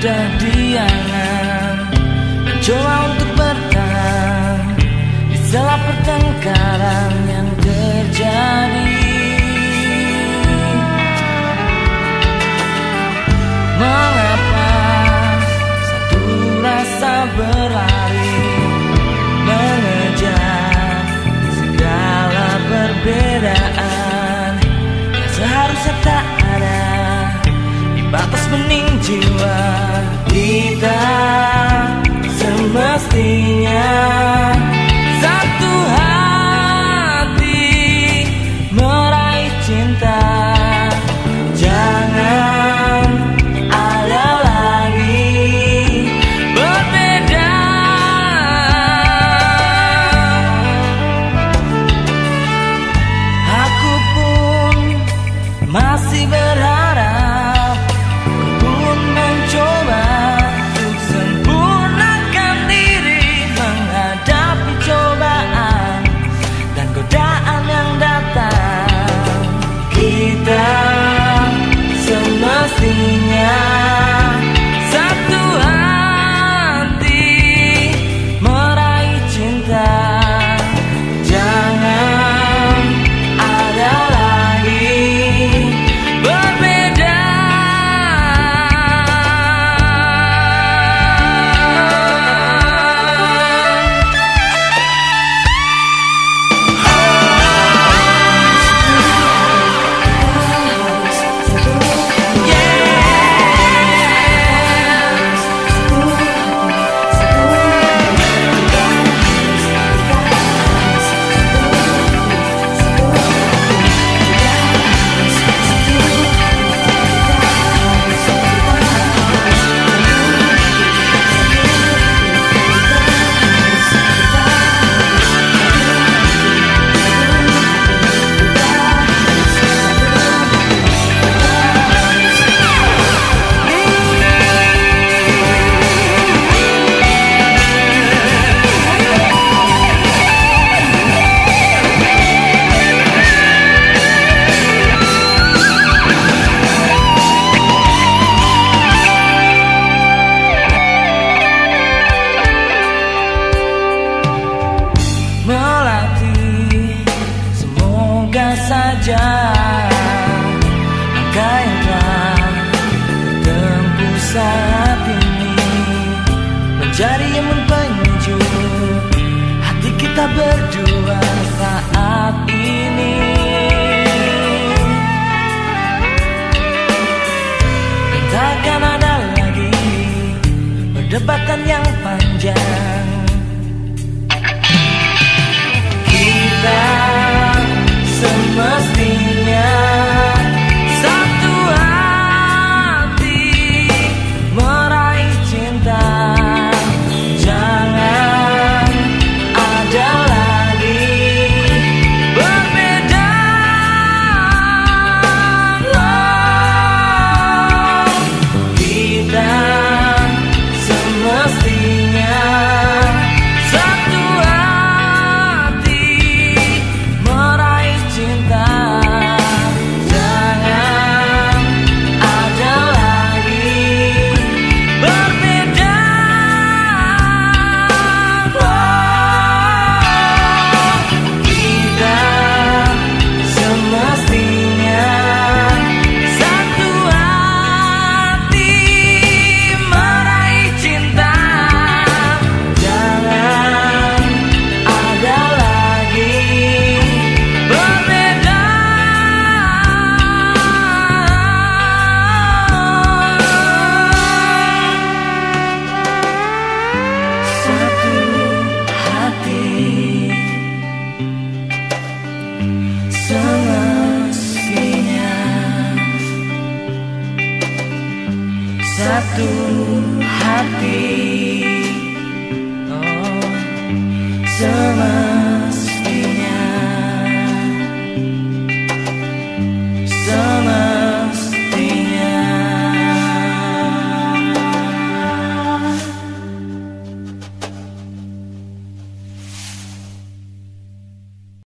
sudah diam. assim. berdua saat ini. Takkan ada lagi perdebatan yang panjang. Kita us satu hati.